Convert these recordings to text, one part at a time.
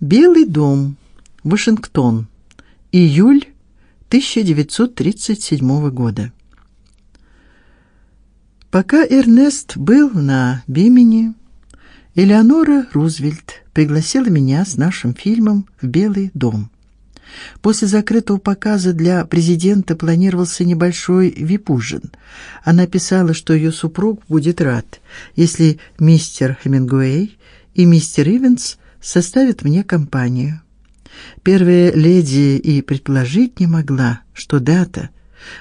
Белый дом, Вашингтон, июль 1937 года. Пока Эрнест был на Бимени, Элеонора Рузвельт пригласила меня с нашим фильмом в Белый дом. После закрытого показа для президента планировался небольшой вип-ужин. Она писала, что ее супруг будет рад, если мистер Хемингуэй и мистер Ивенс составят мне компанию. Первая леди и предположить не могла, что дата,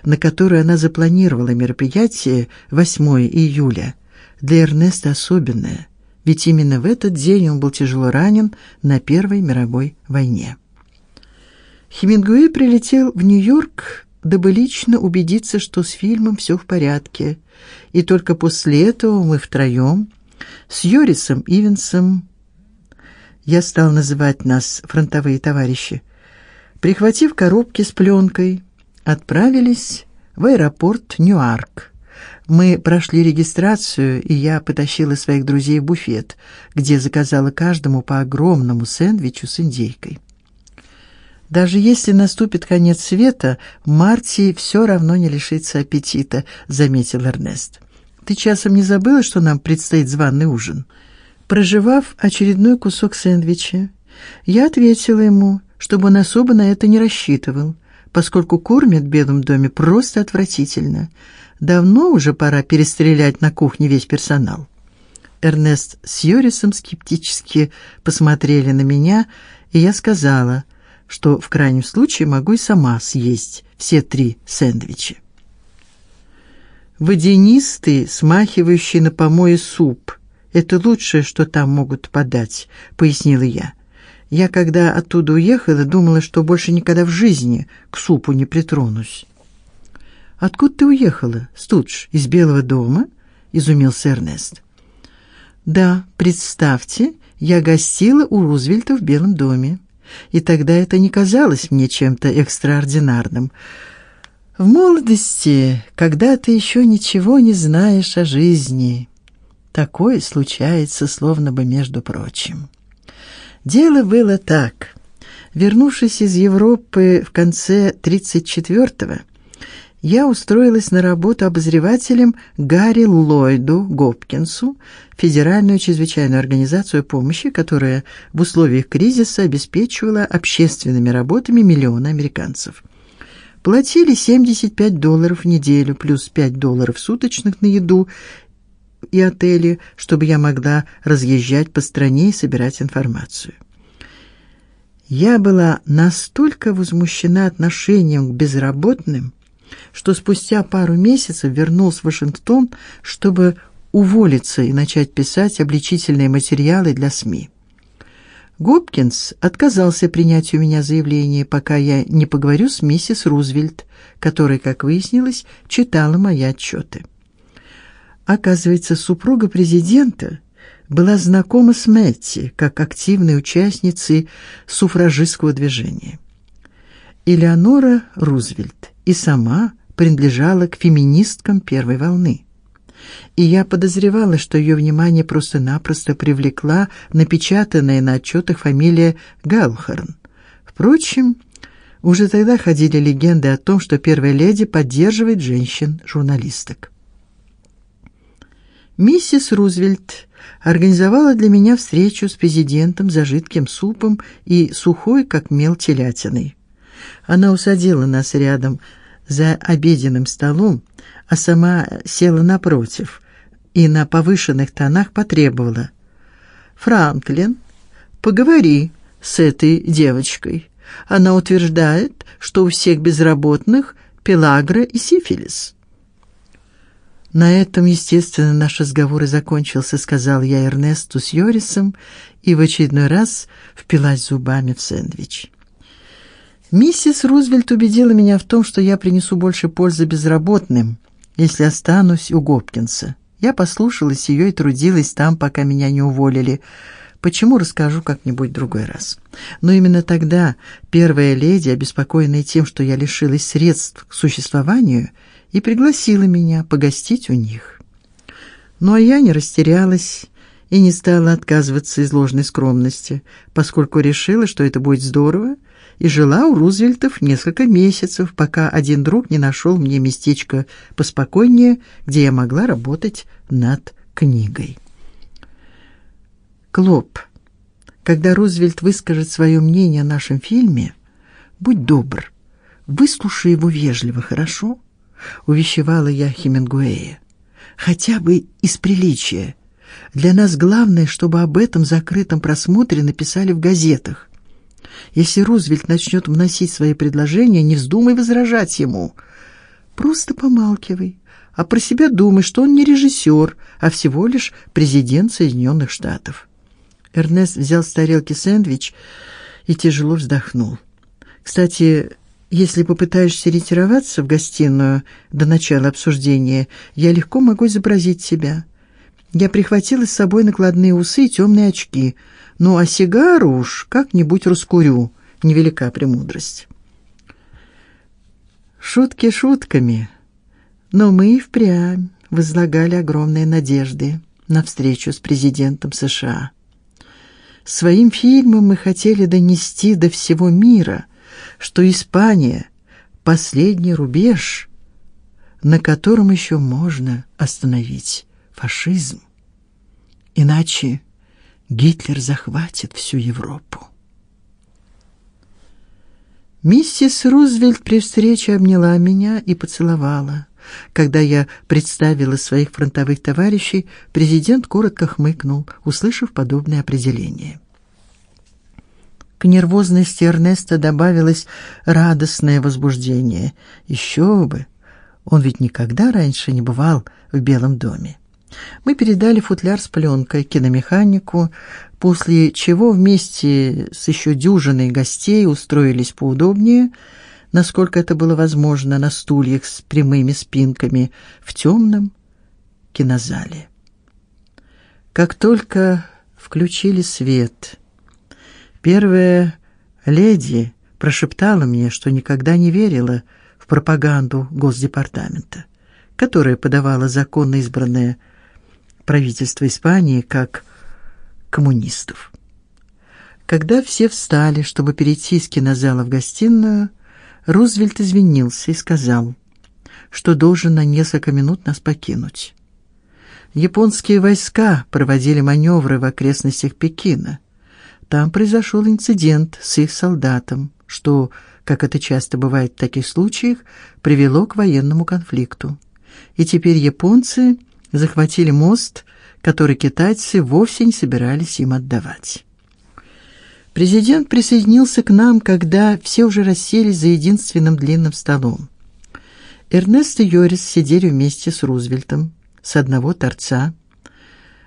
на которую она запланировала мероприятие, 8 июля, для Эрнеста особенная, ведь именно в этот день он был тяжело ранен на Первой мировой войне. Хемингуэй прилетел в Нью-Йорк, дабы лично убедиться, что с фильмом все в порядке, и только после этого мы втроем с Йорисом Ивенсом я стал называть нас фронтовые товарищи. Прихватив коробки с пленкой, отправились в аэропорт Ньюарк. Мы прошли регистрацию, и я потащила своих друзей в буфет, где заказала каждому по огромному сэндвичу с индейкой. Даже если наступит конец света, Марти все равно не лишится аппетита, заметил Эрнест. Ты часом не забыла, что нам предстоит званый ужин? Прожевав очередной кусок сэндвича, я ответила ему, чтобы он особо на это не рассчитывал, поскольку кормят в Белом доме просто отвратительно. Давно уже пора перестрелять на кухне весь персонал. Эрнест с Йорисом скептически посмотрели на меня, и я сказала, что в крайнем случае могу и сама съесть все три сэндвича. Водянистый, смахивающий на помои суп это лучшее, что там могут подать, пояснила я. Я когда оттуда уехала, думала, что больше никогда в жизни к супу не притронусь. Откуда ты уехала? Студж, из Белого дома? изумился Эрнест. Да, представьте, я гостила у Рузвельта в Белом доме, и тогда это не казалось мне чем-то экстраординарным. В молодости, когда ты еще ничего не знаешь о жизни, Такое случается словно бы между прочим. Дело было так. Вернувшись из Европы в конце 34-го, я устроилась на работу обозревателем Гарри Ллойду Гопкинсу, федеральную чрезвычайную организацию помощи, которая в условиях кризиса обеспечивала общественными работами миллионы американцев. Платили 75 долларов в неделю плюс 5 долларов суточных на еду и отели, чтобы я могла разъезжать по стране и собирать информацию. Я была настолько возмущена отношением к безработным, что спустя пару месяцев вернулась в Вашингтон, чтобы уволиться и начать писать обличительные материалы для СМИ. Гопкинс отказался принять у меня заявление, пока я не поговорю с миссис Рузвельт, которая, как выяснилось, читала мои отчеты. Оказывается, супруга президента была знакома с Мэтти как активной участницей суфражистского движения. Элеонора Рузвельт и сама принадлежала к феминисткам первой волны. И я подозревала, что ее внимание просто-напросто привлекла напечатанная на отчетах фамилия Галхорн. Впрочем, уже тогда ходили легенды о том, что первая леди поддерживает женщин-журналисток. Миссис Рузвельт организовала для меня встречу с президентом за жидким супом и сухой, как мел, телятиной. Она усадила нас рядом за обеденным столом, а сама села напротив и на повышенных тонах потребовала: "Франклин, поговори с этой девочкой. Она утверждает, что у всех безработных пелагра и сифилис". На этом, естественно, наш разговор и закончился, сказал я Эрнесту с Йорисом и в очередной раз впилась зубами в сэндвич. Миссис Рузвельт убедила меня в том, что я принесу больше пользы безработным, если останусь у Гопкинса. Я послушалась ее и трудилась там, пока меня не уволили. Почему расскажу как-нибудь другой раз. Но именно тогда первая леди, обеспокоенная тем, что я лишилась средств к существованию, и пригласила меня погостить у них. А я не растерялась и не стала отказываться из ложной скромности, поскольку решила, что это будет здорово, и жила у Рузвельтов несколько месяцев, пока один друг не нашел мне местечко поспокойнее, где я могла работать над книгой. Клоп. Когда Рузвельт выскажет свое мнение о нашем фильме, будь добр, выслушай его вежливо, хорошо? Увещевала я Хемингуэя. Хотя бы из приличия. Для нас главное, чтобы об этом закрытом просмотре написали в газетах. Если Рузвельт начнет вносить свои предложения, не вздумай возражать ему. Просто помалкивай, а про себя думай, что он не режиссер, а всего лишь президент Соединенных Штатов. Эрнест взял с тарелки сэндвич и тяжело вздохнул. Кстати, если попытаешься ретироваться в гостиную до начала обсуждения, я легко могу изобразить себя. Я прихватила с собой накладные усы и темные очки. Ну а сигару уж как-нибудь раскурю. Невелика премудрость. Шутки шутками, но мы и впрямь возлагали огромные надежды на встречу с президентом США. Своим фильмом мы хотели донести до всего мира, что Испания последний рубеж, на котором еще можно остановить фашизм. Иначе Гитлер захватит всю Европу. Миссис Рузвельт при встрече обняла меня и поцеловала. Когда я представила своих фронтовых товарищей, президент коротко хмыкнул, услышав подобное определение. Нервозности Эрнеста добавилось радостное возбуждение. Еще бы. Он ведь никогда раньше не бывал в Белом доме. Мы передали футляр с пленкой киномеханику, после чего вместе с еще дюжиной гостей устроились поудобнее насколько это было возможно, на стульях с прямыми спинками в темном кинозале. Как только включили свет, первая леди прошептала мне, что никогда не верила в пропаганду Госдепартамента, которая подавала законно избранное правительство Испании как коммунистов. Когда все встали, чтобы перейти из кинозала в гостиную, Рузвельт извинился и сказал, что должен на несколько минут нас покинуть. Японские войска проводили маневры в окрестностях Пекина. Там произошел инцидент с их солдатом, что, как это часто бывает в таких случаях, привело к военному конфликту. И теперь японцы захватили мост, который китайцы вовсе не собирались им отдавать. Президент присоединился к нам, когда все уже расселись за единственным длинным столом. Эрнест и Йорис сидели вместе с Рузвельтом с одного торца,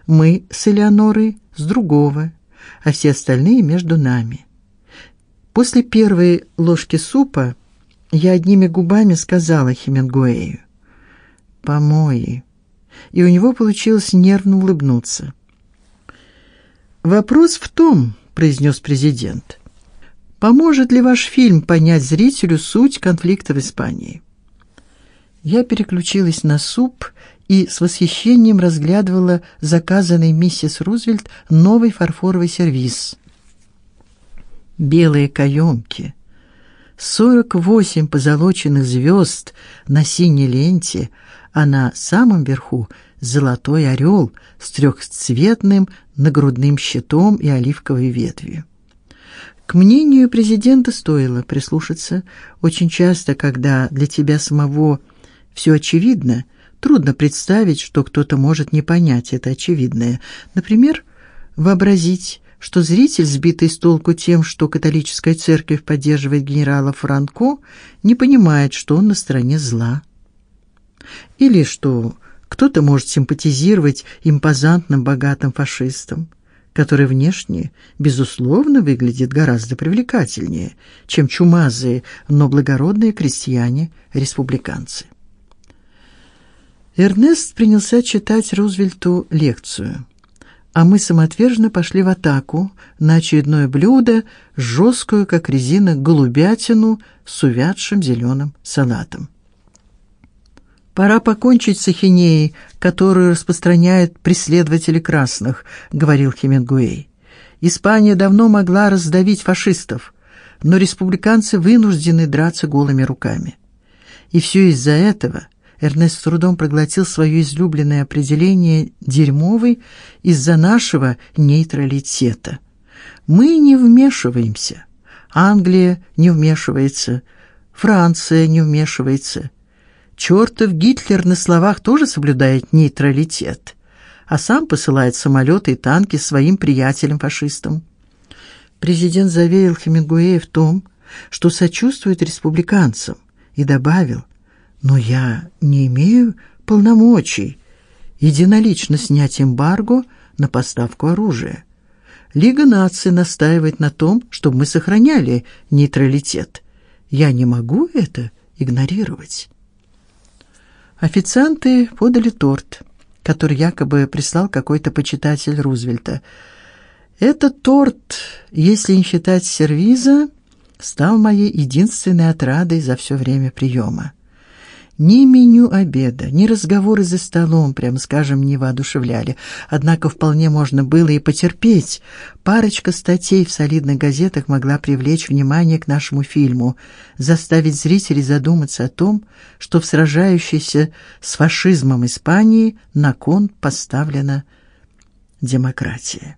мы с Элеонорой с другого, а все остальные между нами. После первой ложки супа я одними губами сказала Хемингуэю: "Помои". И у него получилось нервно улыбнуться. Вопрос в том, произнес президент. Поможет ли ваш фильм понять зрителю суть конфликта в Испании? Я переключилась на суп и с восхищением разглядывала заказанный миссис Рузвельт новый фарфоровый сервиз. Белые каемки, сорок восемь позолоченных звезд на синей ленте, а на самом верху золотой орел с трехцветным нагрудным щитом и оливковой ветвью. К мнению президента стоило прислушаться. Очень часто, когда для тебя самого все очевидно, трудно представить, что кто-то может не понять это очевидное. Например, вообразить, что зритель, сбитый с толку тем, что католическая церковь поддерживает генерала Франко, не понимает, что он на стороне зла. Или что кто-то может симпатизировать импозантным богатым фашистам, который внешне, безусловно, выглядит гораздо привлекательнее, чем чумазые, но благородные крестьяне-республиканцы. Эрнест принялся читать Рузвельту лекцию, а мы самоотверженно пошли в атаку на очередное блюдо, жесткую, как резина, голубятину с увядшим зеленым салатом. Пора покончить с ахинеей, которую распространяют преследователи красных, говорил Хемингуэй. Испания давно могла раздавить фашистов, но республиканцы вынуждены драться голыми руками. И все из-за этого Эрнест с трудом проглотил свое излюбленное определение дерьмовый из-за нашего нейтралитета. Мы не вмешиваемся. Англия не вмешивается, Франция не вмешивается. Чертов Гитлер на словах тоже соблюдает нейтралитет, а сам посылает самолеты и танки своим приятелям-фашистам. Президент заверил Хемингуэя в том, что сочувствует республиканцам, и добавил: "Но я не имею полномочий единолично снять эмбарго на поставку оружия. Лига наций настаивает на том, чтобы мы сохраняли нейтралитет. Я не могу это игнорировать". Официанты подали торт, который якобы прислал какой-то почитатель Рузвельта. Этот торт, если не считать сервиза, стал моей единственной отрадой за все время приема. Ни меню обеда, ни разговоры за столом, прямо скажем, не воодушевляли. Однако вполне можно было и потерпеть. Парочка статей в солидных газетах могла привлечь внимание к нашему фильму, заставить зрителей задуматься о том, что в сражающейся с фашизмом Испании на кон поставлена демократия.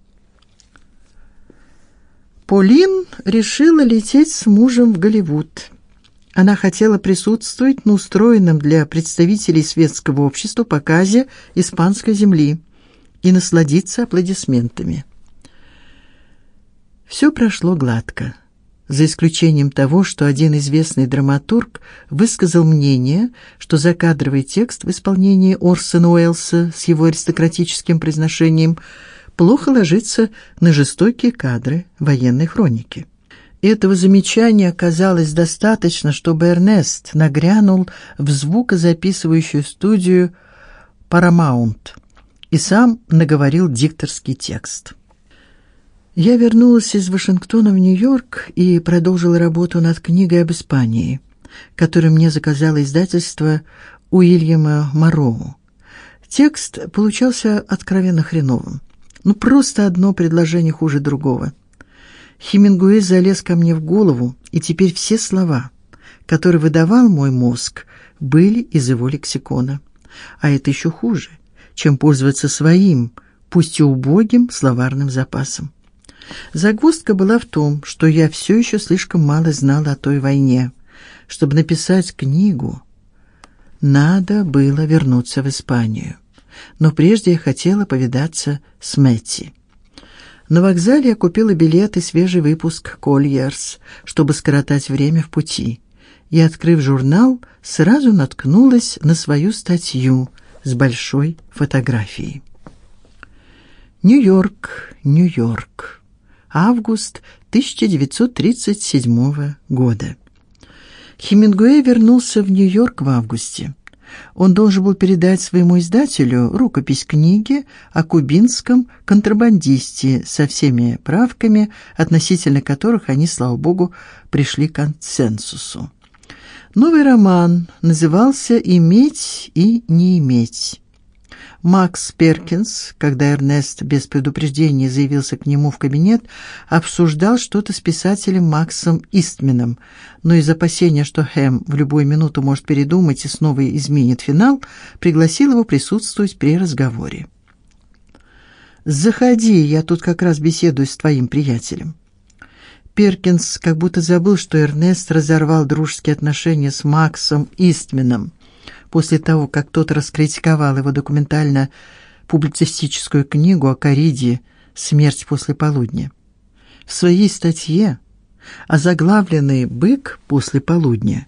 Полин решила лететь с мужем в Голливуд. Она хотела присутствовать на устроенном для представителей светского общества показе испанской земли и насладиться аплодисментами. Все прошло гладко, за исключением того, что один известный драматург высказал мнение, что закадровый текст в исполнении Орсона Уэллса с его аристократическим произношением – плохо ложится на жестокие кадры военной хроники. Этого замечания оказалось достаточно, чтобы Эрнест нагрянул в звукозаписывающую студию Paramount и сам наговорил дикторский текст. Я вернулась из Вашингтона в Нью-Йорк и продолжила работу над книгой об Испании, которую мне заказало издательство Уильяма Мароу. Текст получался откровенно хреновым. Ну просто одно предложение хуже другого. Хемингуэй залез ко мне в голову, и теперь все слова, которые выдавал мой мозг, были из его лексикона. А это еще хуже, чем пользоваться своим, пусть и убогим словарным запасом. Загвоздка была в том, что я все еще слишком мало знала о той войне, чтобы написать книгу. Надо было вернуться в Испанию но прежде я хотела повидаться с Мэтти. На вокзале я купила билет и свежий выпуск Colliers, чтобы скоротать время в пути. И открыв журнал, сразу наткнулась на свою статью с большой фотографией. Нью-Йорк, Нью-Йорк. Август 1937 года. Хемингуэй вернулся в Нью-Йорк в августе. Он должен был передать своему издателю рукопись книги о кубинском контрабандисте со всеми правками, относительно которых они, слава богу, пришли к консенсусу. Новый роман назывался Иметь и не иметь. Макс Перкинс, когда Эрнест без предупреждения заявился к нему в кабинет, обсуждал что-то с писателем Максом Истменом, но из опасения, что Хэм в любую минуту может передумать и снова изменит финал, пригласил его присутствовать при разговоре. Заходи, я тут как раз беседую с твоим приятелем. Перкинс как будто забыл, что Эрнест разорвал дружеские отношения с Максом Истменом после того, как тот раскритиковал его документально-публицистическую книгу о Кариде Смерть после полудня. В своей статье, озаглавленной Бык после полудня,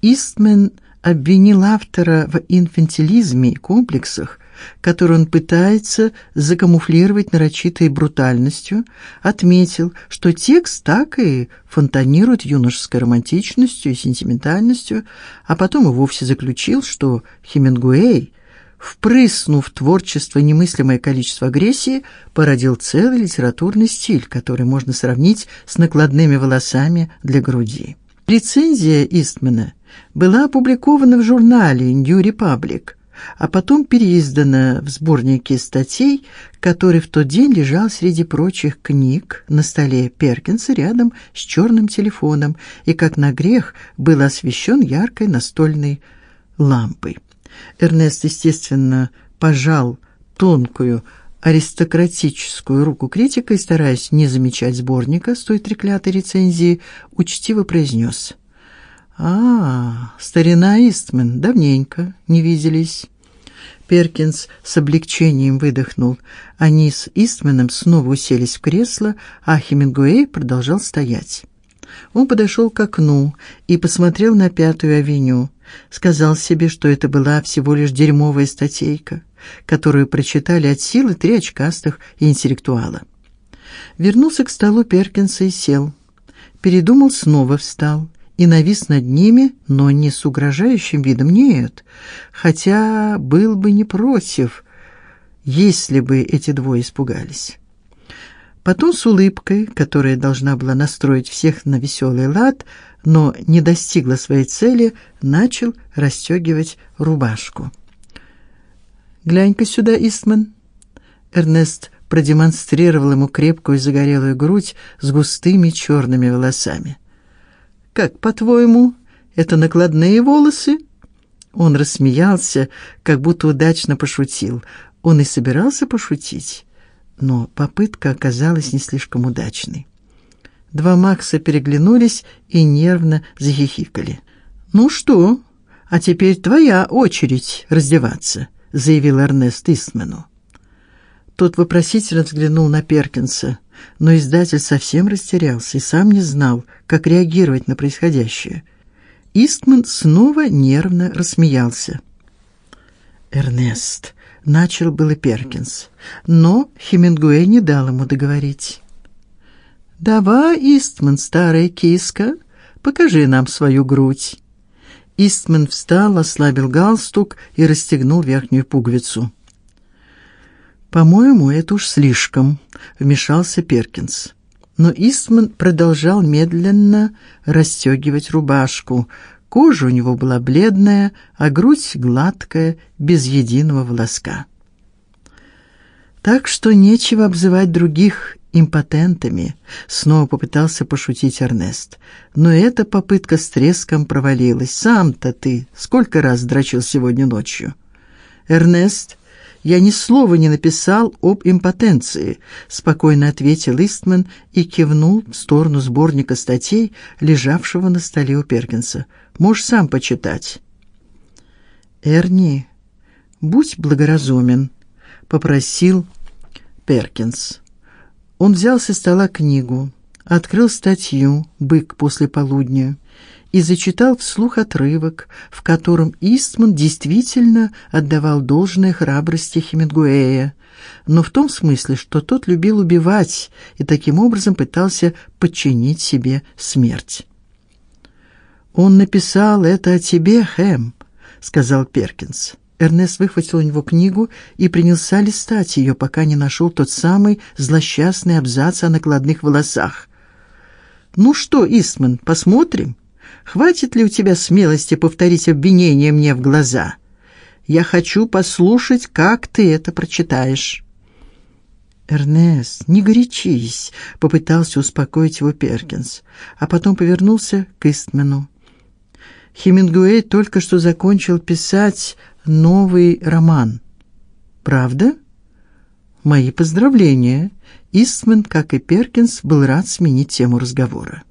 Истмен обвинил автора в инфантилизме и комплексах, который он пытается закамуфлировать нарочитой брутальностью, отметил, что текст так и фонтанирует юношеской романтичностью и сентиментальностью, а потом и вовсе заключил, что Хемингуэй, впрыснув в творчество немыслимое количество агрессии, породил целый литературный стиль, который можно сравнить с накладными волосами для груди. Рецензия Истмана была опубликована в журнале New Republic, а потом переиздана в сборнике статей, который в тот день лежал среди прочих книг на столе Перкинса рядом с черным телефоном и как на грех был освещен яркой настольной лампой. Эрнест, естественно, пожал тонкую аристократическую руку критика и, стараясь не замечать сборника с той треклятой рецензии, учтиво произнес: «А, старина Истмен, давненько не виделись». Перкинс с облегчением выдохнул. Они с Истменом снова уселись в кресло, а Хемингуэй продолжал стоять. Он подошел к окну и посмотрел на Пятую авеню. Сказал себе, что это была всего лишь дерьмовая статейка, которую прочитали от силы три очкастых интеллектуала. Вернулся к столу Перкинса и сел. Передумал, снова встал и навис над ними, но не с угрожающим видом, нет, хотя был бы не против, если бы эти двое испугались. Потом с улыбкой, которая должна была настроить всех на веселый лад, но не достигла своей цели, начал расстегивать рубашку. Глянь-ка сюда, Истман. Эрнест продемонстрировал ему крепкую загорелую грудь с густыми черными волосами. Как, по-твоему, это накладные волосы? Он рассмеялся, как будто удачно пошутил. Он и собирался пошутить, но попытка оказалась не слишком удачной. Два Макса переглянулись и нервно захихикали. Ну что? А теперь твоя очередь раздеваться, заявил Эрнест Истмену. Тот вопросительно взглянул на Перкинса но издатель совсем растерялся и сам не знал, как реагировать на происходящее. Истман снова нервно рассмеялся. Эрнест начал было Перкинс, но Хемингуэй не дал ему договорить. Давай, Истман, старая киска, покажи нам свою грудь. Истман встал, ослабил галстук и расстегнул верхнюю пуговицу. По-моему, это уж слишком, вмешался Перкинс. Но Истман продолжал медленно расстегивать рубашку. Кожа у него была бледная, а грудь гладкая, без единого волоска. Так что нечего обзывать других импотентами, снова попытался пошутить Эрнест. Но эта попытка с треском провалилась. Сам-то ты сколько раз дрочил сегодня ночью? Эрнест я ни слова не написал об импотенции, спокойно ответил Истман и кивнул в сторону сборника статей, лежавшего на столе у Перкинса. Можешь сам почитать. Эрни, будь благоразумен, попросил Перкинс. Он взял со стола книгу, открыл статью Бык после полудня и зачитал вслух отрывок, в котором Истман действительно отдавал должное храбрости Хемингуэя, но в том смысле, что тот любил убивать и таким образом пытался подчинить себе смерть. Он написал это о тебе, Хэм, сказал Перкинс. Эрнест выхватил у него книгу и принялся листать ее, пока не нашел тот самый злосчастный абзац о накладных волосах. Ну что, Истман, посмотрим? Хватит ли у тебя смелости повторить обвинение мне в глаза? Я хочу послушать, как ты это прочитаешь. Эрнест, не горячись, попытался успокоить его Перкинс, а потом повернулся к Истмену. Хемингуэй только что закончил писать новый роман. Правда? Мои поздравления. Истмен, как и Перкинс, был рад сменить тему разговора.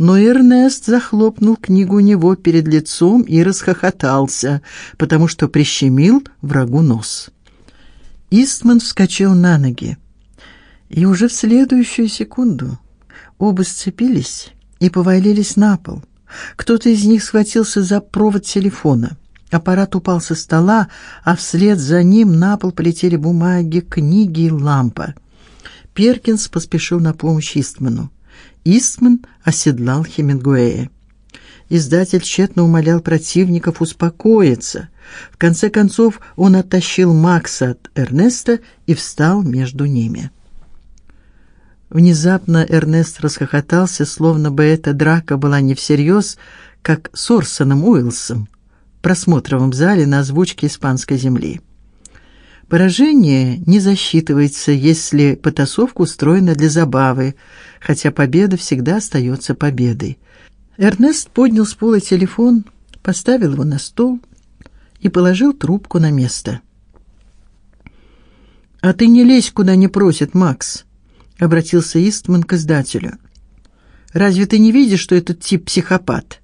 Но Эрнест захлопнул книгу у него перед лицом и расхохотался, потому что прищемил врагу нос. Истман вскочил на ноги, и уже в следующую секунду оба сцепились и повалились на пол. Кто-то из них схватился за провод телефона. Аппарат упал со стола, а вслед за ним на пол полетели бумаги, книги и лампа. Перкинс поспешил на помощь Истману. Истман оседлал Хемингуэя. Издатель тщетно умолял противников успокоиться. В конце концов он оттащил Макса от Эрнеста и встал между ними. Внезапно Эрнест расхохотался, словно бы эта драка была не всерьез, как с Орсоном Уилсом в просмотровом зале на озвучке испанской земли. Поражение не засчитывается, если потасовка устроена для забавы, хотя победа всегда остается победой. Эрнест поднял с пола телефон, поставил его на стол и положил трубку на место. А ты не лезь куда не просит Макс, обратился Истман к издателю. Разве ты не видишь, что этот тип психопат?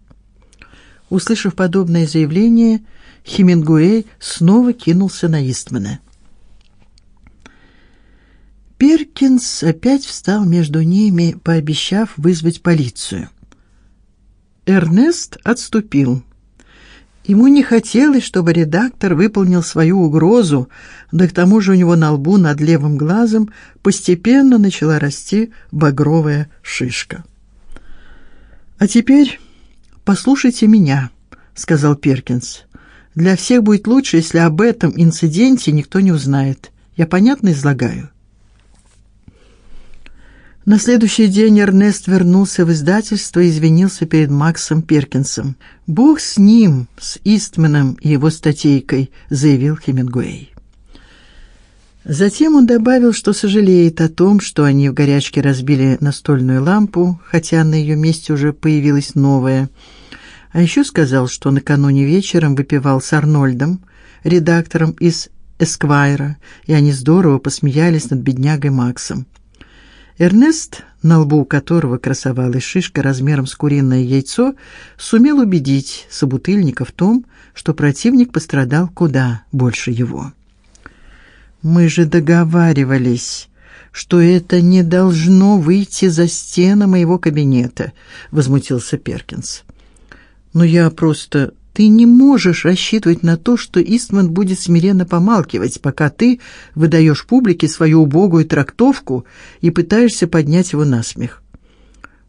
Услышав подобное заявление, Хемингуэй снова кинулся на Истмана. Перкинс опять встал между ними, пообещав вызвать полицию. Эрнест отступил. Ему не хотелось, чтобы редактор выполнил свою угрозу, да к тому же у него на лбу над левым глазом постепенно начала расти багровая шишка. А теперь послушайте меня, сказал Перкинс. Для всех будет лучше, если об этом инциденте никто не узнает. Я понятно излагаю. На следующий день Эрнест вернулся в издательство и извинился перед Максом Перкинсом. "Бог с ним, с Истманом и его статейкой", заявил Хемингуэй. Затем он добавил, что сожалеет о том, что они в горячке разбили настольную лампу, хотя на ее месте уже появилась новая. А еще сказал, что накануне вечером выпивал с Арнольдом, редактором из Эсквайра, и они здорово посмеялись над беднягой Максом. Эрнест, на лбу которого красовалась шишка размером с куриное яйцо, сумел убедить собутыльника в том, что противник пострадал куда больше его. Мы же договаривались, что это не должно выйти за стены моего кабинета, возмутился Перкинс. Но я просто ты не можешь рассчитывать на то, что Истман будет смиренно помалкивать, пока ты выдаешь публике свою убогую трактовку и пытаешься поднять его на смех.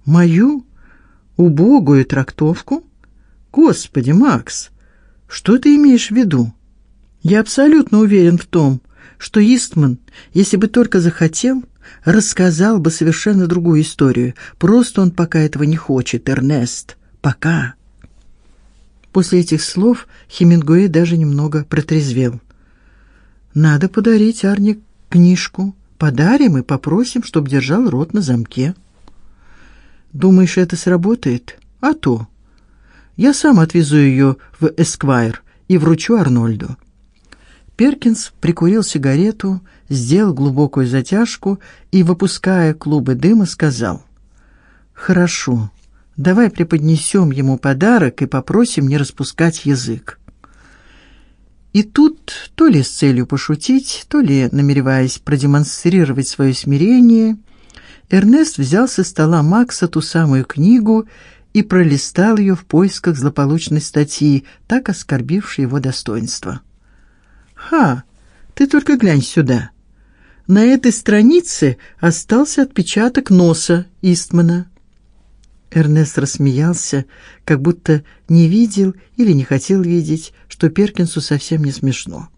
Мою убогую трактовку? Господи, Макс, что ты имеешь в виду? Я абсолютно уверен в том, что Истман, если бы только захотел, рассказал бы совершенно другую историю. Просто он пока этого не хочет, Эрнест. Пока. После этих слов Хемингуэй даже немного протрезвел. Надо подарить Арне книжку. Подарим и попросим, чтобы держал рот на замке. Думаешь, это сработает? А то. Я сам отвезу ее в Эсквайр и вручу Арнольду. Перкинс прикурил сигарету, сделал глубокую затяжку и, выпуская клубы дыма, сказал: "Хорошо. Давай преподнесем ему подарок и попросим не распускать язык. И тут, то ли с целью пошутить, то ли намереваясь продемонстрировать свое смирение, Эрнест взял со стола Макса ту самую книгу и пролистал ее в поисках злополучной статьи, так оскорбившей его достоинство. Ха, ты только глянь сюда. На этой странице остался отпечаток носа Истмана. Эрнест рассмеялся, как будто не видел или не хотел видеть, что Перкинсу совсем не смешно.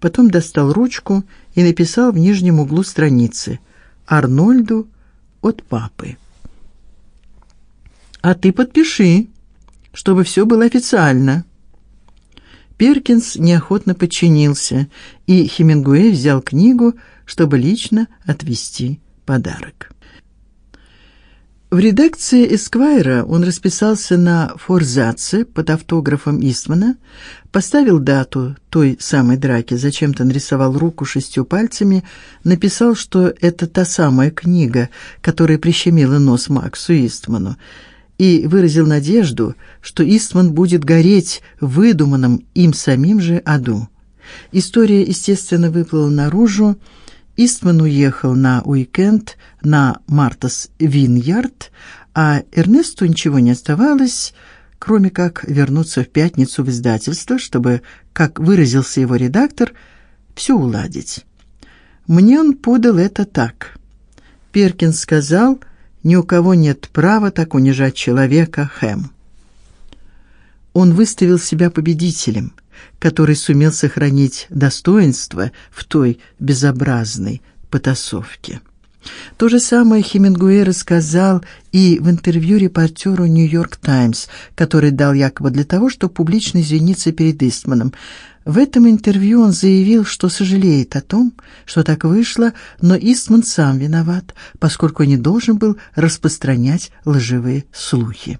Потом достал ручку и написал в нижнем углу страницы: Арнольду от папы. А ты подпиши, чтобы все было официально. Перкинс неохотно подчинился, и Хемингуэй взял книгу, чтобы лично отвезти подарок. В редакции Эсквайра он расписался на форзаце под автографом Истмана, поставил дату той самой драки, зачем-то нарисовал руку шестью пальцами, написал, что это та самая книга, которая прищемила нос Максу Истману, и выразил надежду, что Истман будет гореть в выдуманном им самим же аду. История, естественно, выплыла наружу, Истман уехал на уикенд на Мартас Виньярд, а Эрнесту ничего не оставалось, кроме как вернуться в пятницу в издательство, чтобы, как выразился его редактор, все уладить. Мне он подал это так. Перкинс сказал: "Ни у кого нет права так унижать человека, Хэм". Он выставил себя победителем который сумел сохранить достоинство в той безобразной потасовке. То же самое Хемингуэй рассказал и в интервью репортеру Нью-Йорк Таймс, который дал якобы для того, чтобы публично извиниться перед Истманом. В этом интервью он заявил, что сожалеет о том, что так вышло, но Истман сам виноват, поскольку не должен был распространять лживые слухи.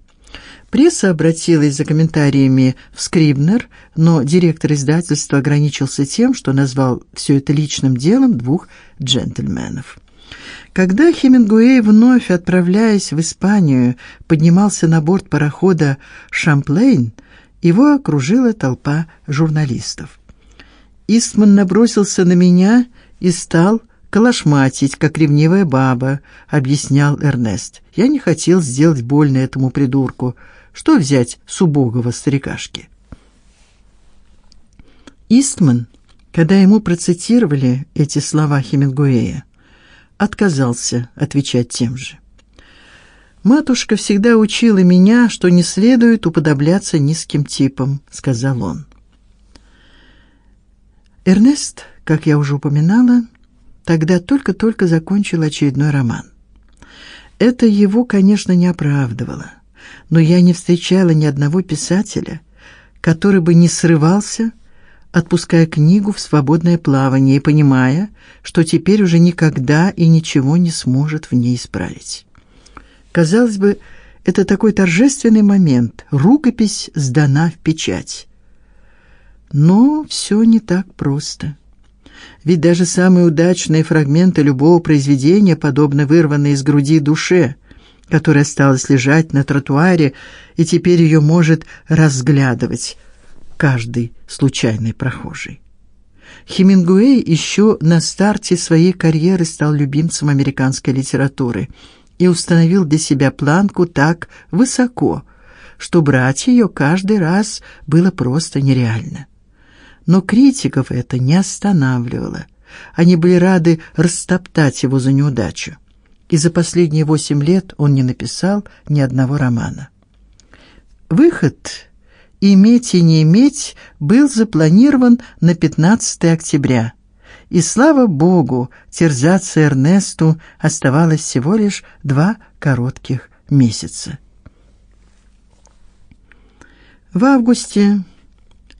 Пресса обратилась за комментариями в Скрибнер, но директор издательства ограничился тем, что назвал все это личным делом двух джентльменов. Когда Хемингуэй вновь отправляясь в Испанию, поднимался на борт парохода Шамплейн, его окружила толпа журналистов. Истман набросился на меня и стал калашматить, как ревнивая баба, объяснял Эрнест. Я не хотел сделать больно этому придурку. Что взять с убогого старикашки? Истман, когда ему процитировали эти слова Хемингуэя, отказался отвечать тем же. Матушка всегда учила меня, что не следует уподобляться низким типам, сказал он. Эрнест, как я уже упоминала, тогда только-только закончил очередной роман. Это его, конечно, не оправдывало, но я не встречала ни одного писателя, который бы не срывался отпуская книгу в свободное плавание и понимая, что теперь уже никогда и ничего не сможет в ней исправить. Казалось бы, это такой торжественный момент. Рукопись сдана в печать. Но все не так просто. Ведь даже самые удачные фрагменты любого произведения подобны вырванной из груди душе, которая осталась лежать на тротуаре и теперь ее может разглядывать каждый случайный прохожий. Хемингуэй еще на старте своей карьеры стал любимцем американской литературы и установил для себя планку так высоко, что брать ее каждый раз было просто нереально. Но критиков это не останавливало. Они были рады растоптать его за неудачу. И за последние восемь лет он не написал ни одного романа. Выход иметь и не иметь был запланирован на 15 октября. И слава богу, терзаться Эрнесту оставалось всего лишь два коротких месяца. В августе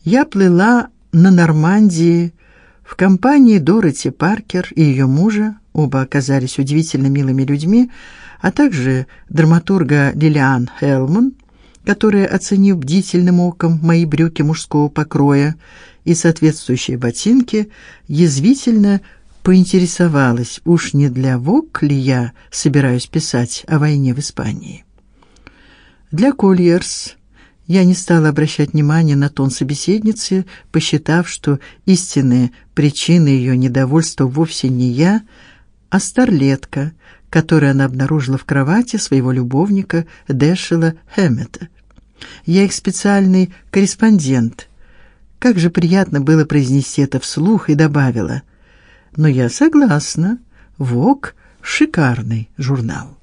я плыла на Нормандии в компании Дороти Паркер и ее мужа, оба оказались удивительно милыми людьми, а также драматурга Лилиан Хелман которая, оценив бдительным оком мои брюки мужского покроя и соответствующие ботинки, язвительно поинтересовалась, уж не для Вог ли я собираюсь писать о войне в Испании. Для Кольерс я не стала обращать внимания на тон собеседницы, посчитав, что истинная причина ее недовольства вовсе не я, а старлетка, которую она обнаружила в кровати своего любовника Дэшела Хэммета. Я их специальный корреспондент. Как же приятно было произнести это вслух и добавила: "Но я согласна. Вок шикарный журнал".